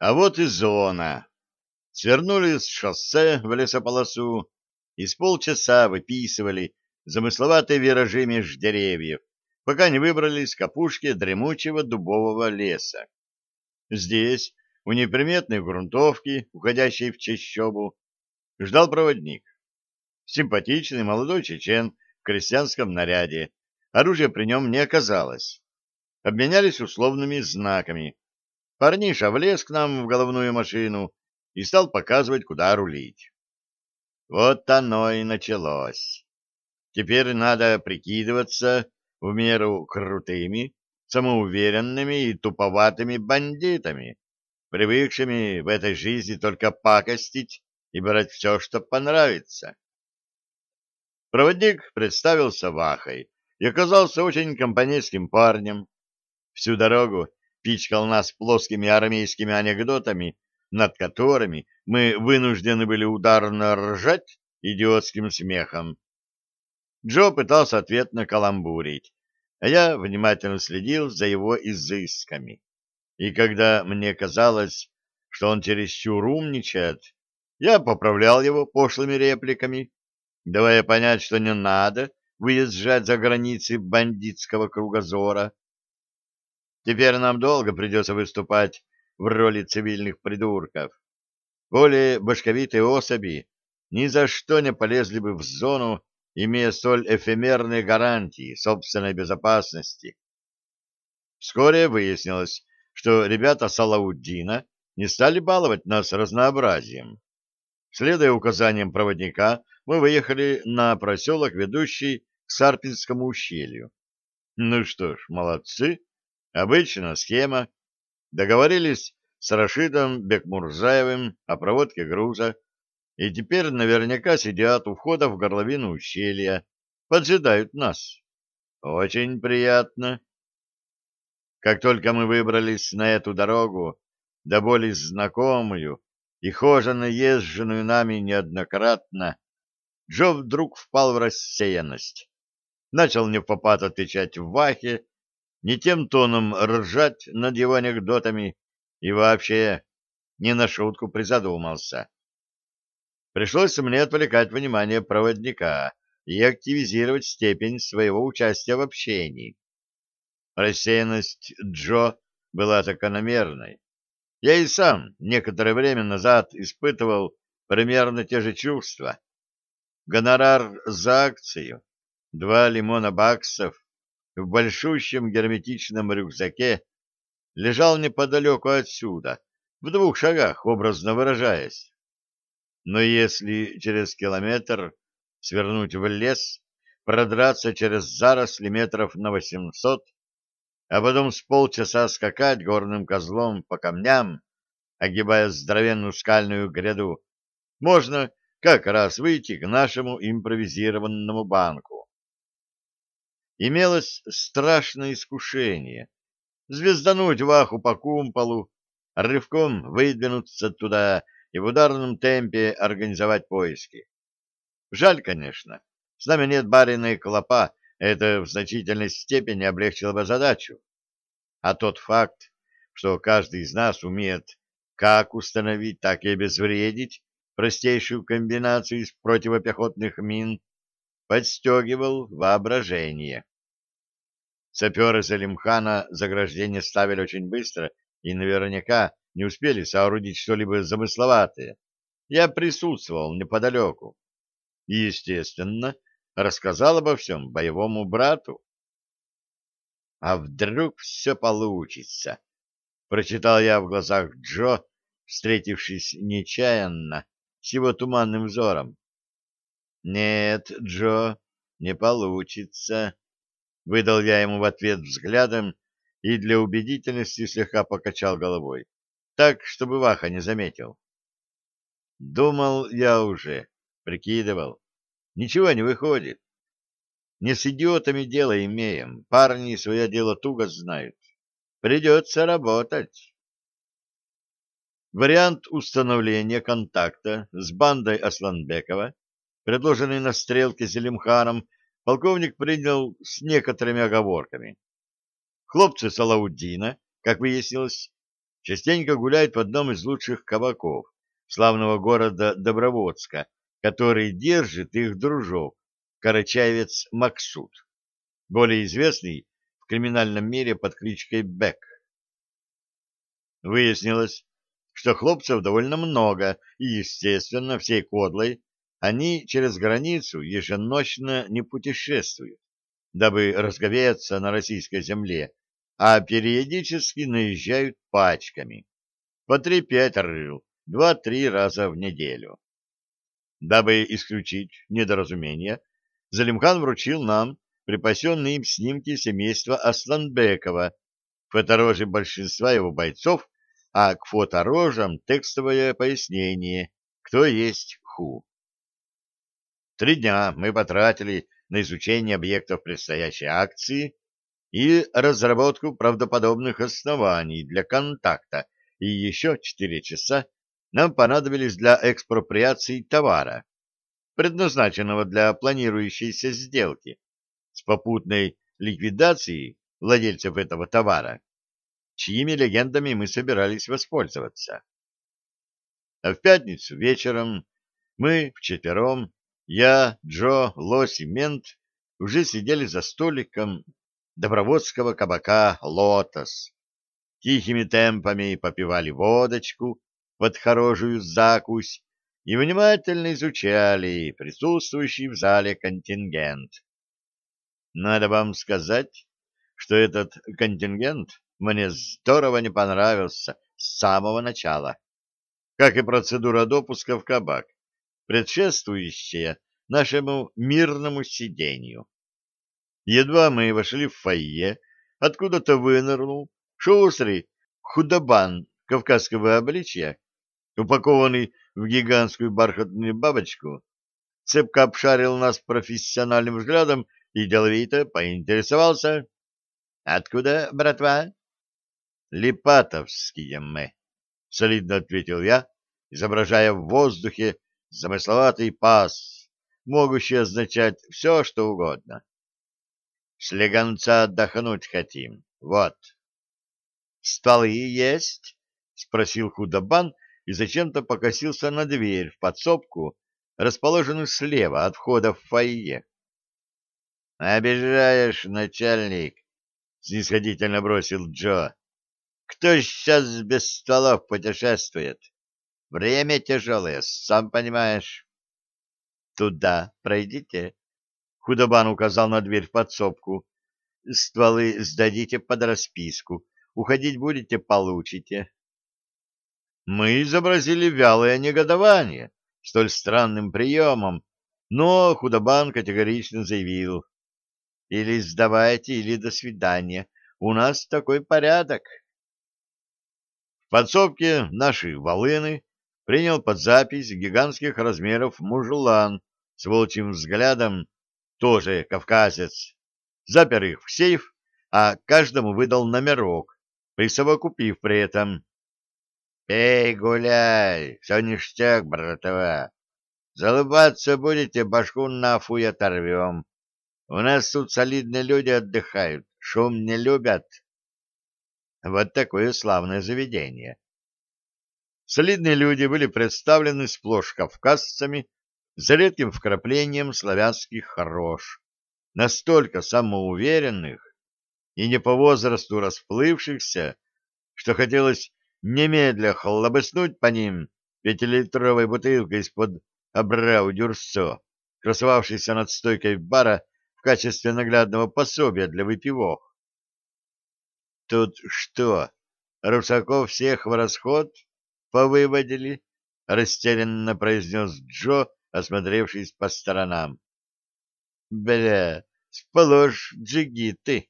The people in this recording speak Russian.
А вот и зона. Свернули с шоссе в лесополосу и с полчаса выписывали замысловатые виражи меж деревьев, пока не выбрались к опушке дремучего дубового леса. Здесь, у неприметной грунтовки, уходящей в чащобу, ждал проводник. Симпатичный молодой чечен в крестьянском наряде. Оружия при нем не оказалось. Обменялись условными знаками. Парниша влез к нам в головную машину и стал показывать, куда рулить. Вот оно и началось. Теперь надо прикидываться в меру крутыми, самоуверенными и туповатыми бандитами, привыкшими в этой жизни только пакостить и брать все, что понравится. Проводник представился Вахой и оказался очень компанейским парнем. Всю дорогу пичкал нас плоскими армейскими анекдотами, над которыми мы вынуждены были ударно ржать идиотским смехом. Джо пытался ответно каламбурить, а я внимательно следил за его изысками. И когда мне казалось, что он чересчур умничает, я поправлял его пошлыми репликами, давая понять, что не надо выезжать за границы бандитского кругозора. Теперь нам долго придется выступать в роли цивильных придурков. Более башковитые особи ни за что не полезли бы в зону, имея столь эфемерные гарантии собственной безопасности. Вскоре выяснилось, что ребята Салауддина не стали баловать нас разнообразием. Следуя указаниям проводника, мы выехали на проселок, ведущий к Сарпинскому ущелью. Ну что ж, молодцы. Обычная схема. Договорились с Рашидом Бекмурзаевым о проводке груза, и теперь наверняка сидят у входа в горловину ущелья, поджидают нас. Очень приятно. Как только мы выбрались на эту дорогу, до боли знакомую и хоже наезженную нами неоднократно, Джо вдруг впал в рассеянность. Начал не в попад отвечать в вахе, не тем тоном ржать над его анекдотами и вообще не на шутку призадумался. Пришлось мне отвлекать внимание проводника и активизировать степень своего участия в общении. Рассеянность Джо была закономерной. Я и сам некоторое время назад испытывал примерно те же чувства. Гонорар за акцию, два лимона баксов в большущем герметичном рюкзаке лежал неподалеку отсюда, в двух шагах, образно выражаясь. Но если через километр свернуть в лес, продраться через заросли метров на восемьсот, а потом с полчаса скакать горным козлом по камням, огибая здоровенную скальную гряду, можно как раз выйти к нашему импровизированному банку. Имелось страшное искушение звездануть ваху по кумполу, рывком выдвинуться туда и в ударном темпе организовать поиски. Жаль, конечно, с нами нет барина и клопа, это в значительной степени облегчило бы задачу. А тот факт, что каждый из нас умеет как установить, так и обезвредить простейшую комбинацию из противопехотных мин, подстегивал воображение. Саперы Салимхана заграждение ставили очень быстро и наверняка не успели соорудить что-либо замысловатое. Я присутствовал неподалеку и, естественно, рассказал обо всем боевому брату. «А вдруг все получится?» — прочитал я в глазах Джо, встретившись нечаянно с его туманным взором. «Нет, Джо, не получится», — выдал я ему в ответ взглядом и для убедительности слегка покачал головой, так, чтобы Ваха не заметил. Думал я уже, прикидывал. Ничего не выходит. Не с идиотами дело имеем, парни свое дело туго знают. Придется работать. Вариант установления контакта с бандой Асланбекова, предложенный на стрелке Зелимханом, полковник принял с некоторыми оговорками. Хлопцы Салауддина, как выяснилось, частенько гуляет в одном из лучших кабаков славного города Доброводска, который держит их дружок, карачаевец Максут, более известный в криминальном мире под кличкой Бек. Выяснилось, что хлопцев довольно много, и, естественно, всей кодлой они через границу еженочно не путешествуют, дабы разговеяться на российской земле, а периодически наезжают пачками. По три-пять рыл, два-три раза в неделю. Дабы исключить недоразумение, Залимхан вручил нам припасенные им снимки семейства Асланбекова, фоторожи большинства его бойцов, а к фоторожам текстовое пояснение, кто есть ху. Три дня мы потратили на изучение объектов предстоящей акции и разработку правдоподобных оснований для контакта, и еще четыре часа нам понадобились для экспроприации товара, предназначенного для планирующейся сделки, с попутной ликвидацией владельцев этого товара, чьими легендами мы собирались воспользоваться. А в пятницу вечером мы вчетвером, я, Джо, Лось и Мент, уже сидели за столиком доброводского кабака «Лотос». Тихими темпами попивали водочку под хорошую закусь и внимательно изучали присутствующий в зале контингент. Надо вам сказать, что этот контингент мне здорово не понравился с самого начала, как и процедура допуска в кабак, предшествующая нашему мирному сидению. Едва мы вошли в фойе, откуда-то вынырнул шустрый худобан кавказского обличья упакованный в гигантскую бархатную бабочку, цепко обшарил нас профессиональным взглядом и деловито поинтересовался. — Откуда, братва? — Липатовские мы, — солидно ответил я, изображая в воздухе замысловатый пас, могущий означать все, что угодно. — Слегонца отдохнуть хотим, вот. — Столы есть? — спросил худобан, и зачем-то покосился на дверь в подсобку, расположенную слева от входа в фойе. — Обижаешь, начальник, — снисходительно бросил Джо. — Кто сейчас без столов путешествует? Время тяжелое, сам понимаешь. — Туда пройдите. Худобан указал на дверь в подсобку. — Стволы сдадите под расписку. Уходить будете — получите мы изобразили вялое негодование столь странным приемом, но худобан категорично заявил, «Или сдавайте, или до свидания. У нас такой порядок». В подсобке наши волыны принял под запись гигантских размеров мужлан с волчьим взглядом, тоже кавказец, запер их в сейф, а каждому выдал номерок, присовокупив при этом Эй, гуляй, все ништяк, братова. Залыбаться будете, башку нафуй оторвем. У нас тут солидные люди отдыхают, шум не любят. Вот такое славное заведение. Солидные люди были представлены сплошь кавказцами, за редким вкраплением славянских хорош, настолько самоуверенных и не по возрасту расплывшихся, что хотелось немедля хлобыснуть по ним пятилитровой бутылкой из-под абрау дюрсо, красовавшейся над стойкой бара в качестве наглядного пособия для выпивок. Тут что, Русаков всех в расход повыводили? — растерянно произнес Джо, осмотревшись по сторонам. — Бля, сположь джигиты!